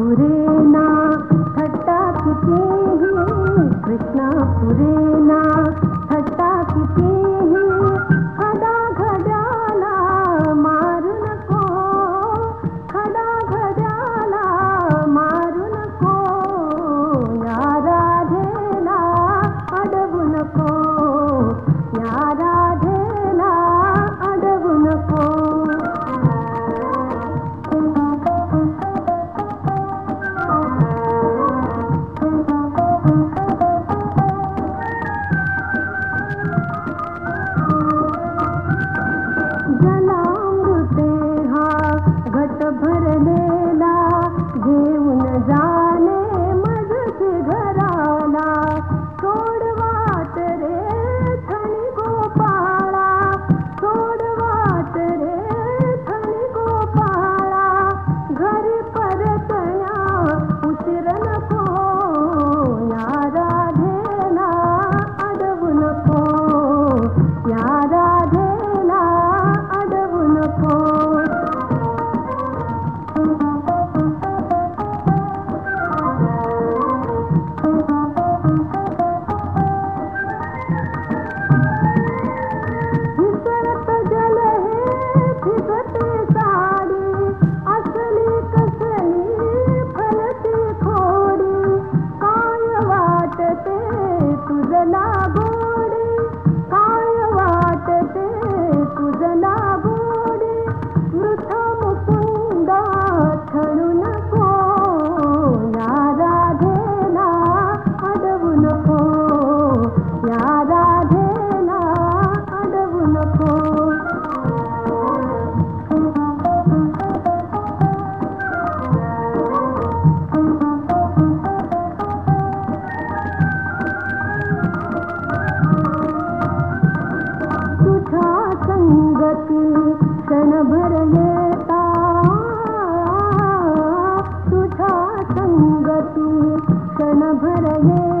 पुरेना खट्टा किते हैं, कृष्णा पुरेना खट्टा किते हैं, खड़ा घड़ाला मारुन को खड़ा घड़ाला मारुन को यारा ढेला अडबुन को सकी भर लेता। तुझा संगति क्षण भर लेता